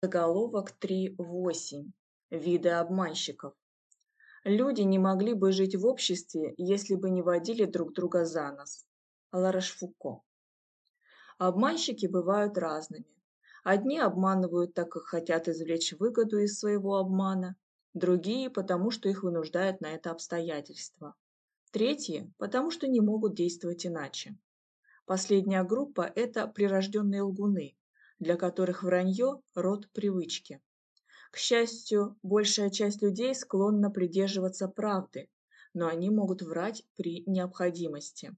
Заголовок 3.8. Виды обманщиков. Люди не могли бы жить в обществе, если бы не водили друг друга за нос. Ларошфуко. Обманщики бывают разными. Одни обманывают так, как хотят извлечь выгоду из своего обмана, другие – потому, что их вынуждают на это обстоятельства. Третьи – потому, что не могут действовать иначе. Последняя группа – это прирожденные лгуны, для которых вранье – род привычки. К счастью, большая часть людей склонна придерживаться правды, но они могут врать при необходимости.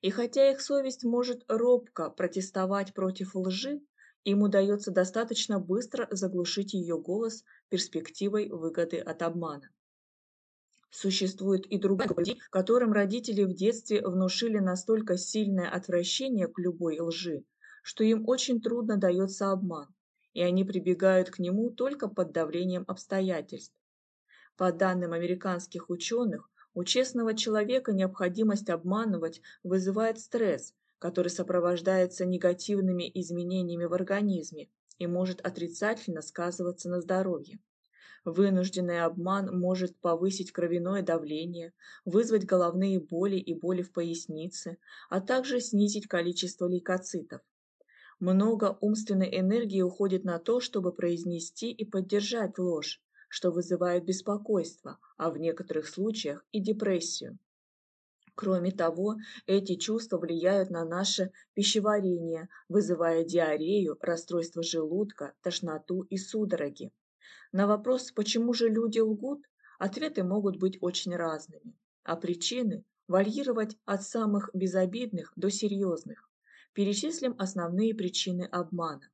И хотя их совесть может робко протестовать против лжи, им удается достаточно быстро заглушить ее голос перспективой выгоды от обмана. Существует и другая группа людей, которым родители в детстве внушили настолько сильное отвращение к любой лжи, что им очень трудно дается обман, и они прибегают к нему только под давлением обстоятельств. По данным американских ученых, у честного человека необходимость обманывать вызывает стресс, который сопровождается негативными изменениями в организме и может отрицательно сказываться на здоровье. Вынужденный обман может повысить кровяное давление, вызвать головные боли и боли в пояснице, а также снизить количество лейкоцитов. Много умственной энергии уходит на то, чтобы произнести и поддержать ложь, что вызывает беспокойство, а в некоторых случаях и депрессию. Кроме того, эти чувства влияют на наше пищеварение, вызывая диарею, расстройство желудка, тошноту и судороги. На вопрос, почему же люди лгут, ответы могут быть очень разными, а причины варьировать от самых безобидных до серьезных. Перечислим основные причины обмана.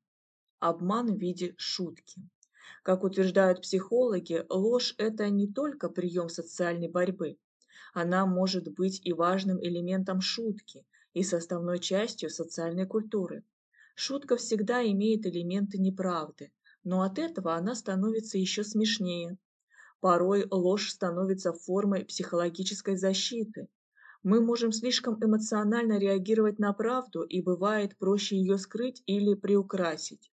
Обман в виде шутки. Как утверждают психологи, ложь – это не только прием социальной борьбы. Она может быть и важным элементом шутки, и составной частью социальной культуры. Шутка всегда имеет элементы неправды, но от этого она становится еще смешнее. Порой ложь становится формой психологической защиты, мы можем слишком эмоционально реагировать на правду, и бывает проще ее скрыть или приукрасить.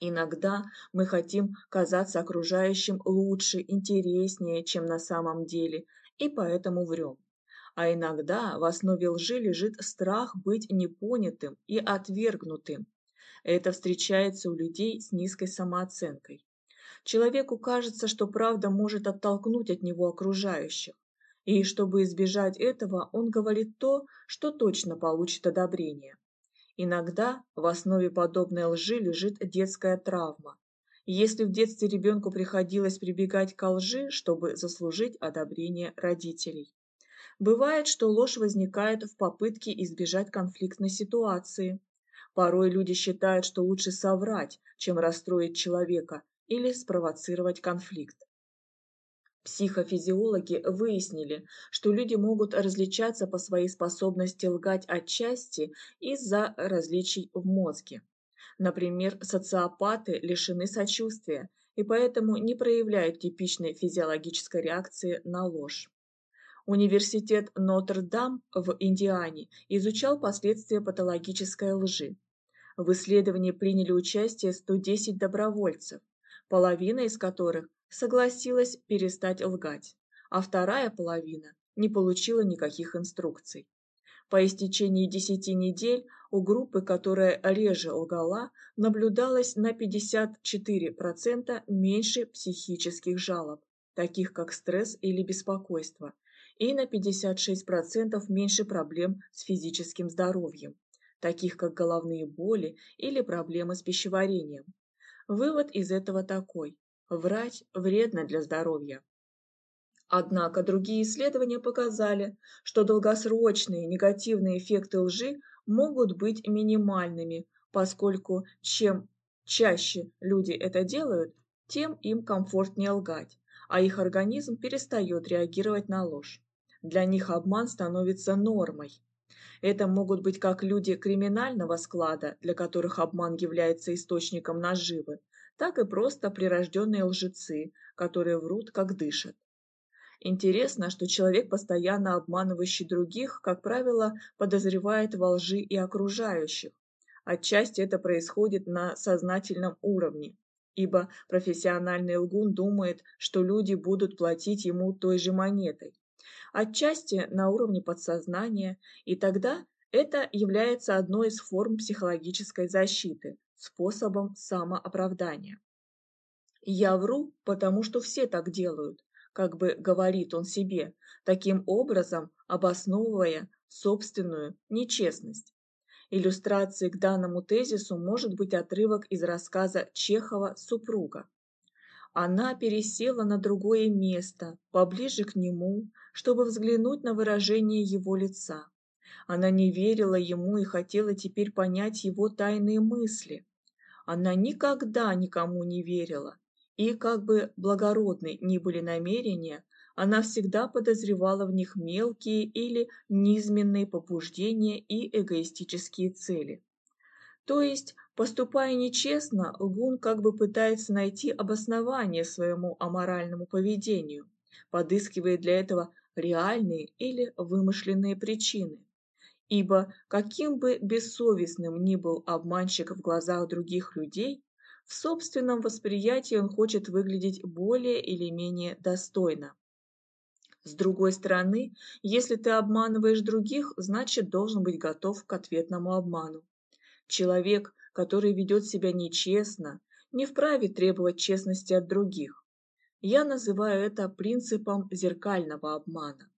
Иногда мы хотим казаться окружающим лучше, интереснее, чем на самом деле, и поэтому врем. А иногда в основе лжи лежит страх быть непонятым и отвергнутым. Это встречается у людей с низкой самооценкой. Человеку кажется, что правда может оттолкнуть от него окружающих. И чтобы избежать этого, он говорит то, что точно получит одобрение. Иногда в основе подобной лжи лежит детская травма. Если в детстве ребенку приходилось прибегать к лжи, чтобы заслужить одобрение родителей. Бывает, что ложь возникает в попытке избежать конфликтной ситуации. Порой люди считают, что лучше соврать, чем расстроить человека или спровоцировать конфликт. Психофизиологи выяснили, что люди могут различаться по своей способности лгать отчасти из-за различий в мозге. Например, социопаты лишены сочувствия и поэтому не проявляют типичной физиологической реакции на ложь. Университет Нотр-Дам в Индиане изучал последствия патологической лжи. В исследовании приняли участие 110 добровольцев, половина из которых согласилась перестать лгать, а вторая половина не получила никаких инструкций. По истечении 10 недель у группы, которая реже лгала, наблюдалось на 54% меньше психических жалоб, таких как стресс или беспокойство, и на 56% меньше проблем с физическим здоровьем, таких как головные боли или проблемы с пищеварением. Вывод из этого такой. Врать вредно для здоровья. Однако другие исследования показали, что долгосрочные негативные эффекты лжи могут быть минимальными, поскольку чем чаще люди это делают, тем им комфортнее лгать, а их организм перестает реагировать на ложь. Для них обман становится нормой. Это могут быть как люди криминального склада, для которых обман является источником наживы, так и просто прирожденные лжецы, которые врут, как дышат. Интересно, что человек, постоянно обманывающий других, как правило, подозревает во лжи и окружающих. Отчасти это происходит на сознательном уровне, ибо профессиональный лгун думает, что люди будут платить ему той же монетой. Отчасти на уровне подсознания, и тогда это является одной из форм психологической защиты, способом самооправдания. «Я вру, потому что все так делают», как бы говорит он себе, таким образом обосновывая собственную нечестность. Иллюстрацией к данному тезису может быть отрывок из рассказа Чехова «Супруга». Она пересела на другое место, поближе к нему, чтобы взглянуть на выражение его лица. Она не верила ему и хотела теперь понять его тайные мысли. Она никогда никому не верила, и как бы благородны ни были намерения, она всегда подозревала в них мелкие или низменные побуждения и эгоистические цели. То есть, поступая нечестно, лгун как бы пытается найти обоснование своему аморальному поведению, подыскивая для этого реальные или вымышленные причины. Ибо каким бы бессовестным ни был обманщик в глазах других людей, в собственном восприятии он хочет выглядеть более или менее достойно. С другой стороны, если ты обманываешь других, значит должен быть готов к ответному обману. Человек, который ведет себя нечестно, не вправе требовать честности от других. Я называю это принципом зеркального обмана.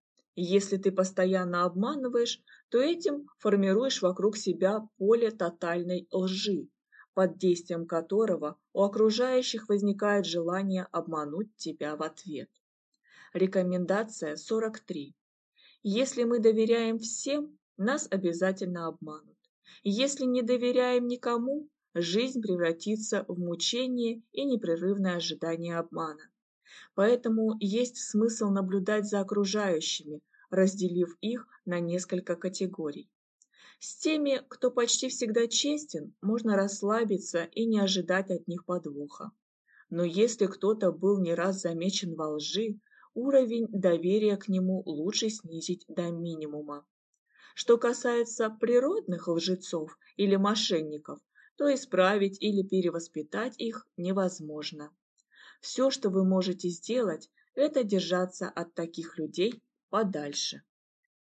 Если ты постоянно обманываешь, то этим формируешь вокруг себя поле тотальной лжи, под действием которого у окружающих возникает желание обмануть тебя в ответ. Рекомендация 43. Если мы доверяем всем, нас обязательно обманут. Если не доверяем никому, жизнь превратится в мучение и непрерывное ожидание обмана. Поэтому есть смысл наблюдать за окружающими, разделив их на несколько категорий. С теми, кто почти всегда честен, можно расслабиться и не ожидать от них подвоха. Но если кто-то был не раз замечен во лжи, уровень доверия к нему лучше снизить до минимума. Что касается природных лжецов или мошенников, то исправить или перевоспитать их невозможно. Все, что вы можете сделать, это держаться от таких людей подальше.